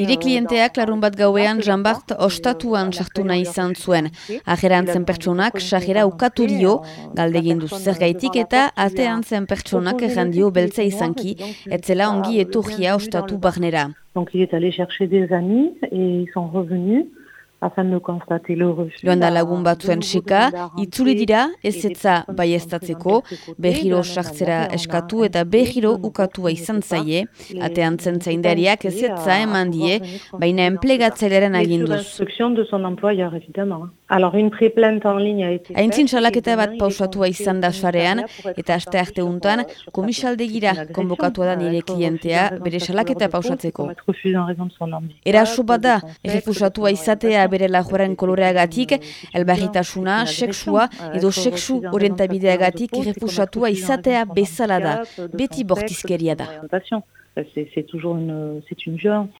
Nire klienteak larun bat gauean Jean-Bart ostatuan sartu nahi izan zuen. Ajerantzen pertsonak sajera ukatu dio, galdegin duz zer gaitik eta atean zen pertsonak errandio beltza izanki, etzela ongi etugia ostatu barnera. Donc il est allé chercher des amis et ils sont revenus. Joan da lagun batzuen seka, itzuli dira ez etza baiestatzeko, behiro sartzera eskatu eta behiro ukatua izan zaie, atean zen zaindariak ez etza eman die, baina enplegatzeleren aginduz. Aintzin salaketa bat pausatua izan da sarean, eta aste arte untan, komisaldegira konbokatua da nire klientea bere salaketa pausatzeko. Eraso bat da, errefusatua izatea bere lajoaren koloreagatik, elbarritasuna, seksua edo seksu orientabideagatik refusatua izatea bezala da, beti bortizkeria da. C'est toujours une, une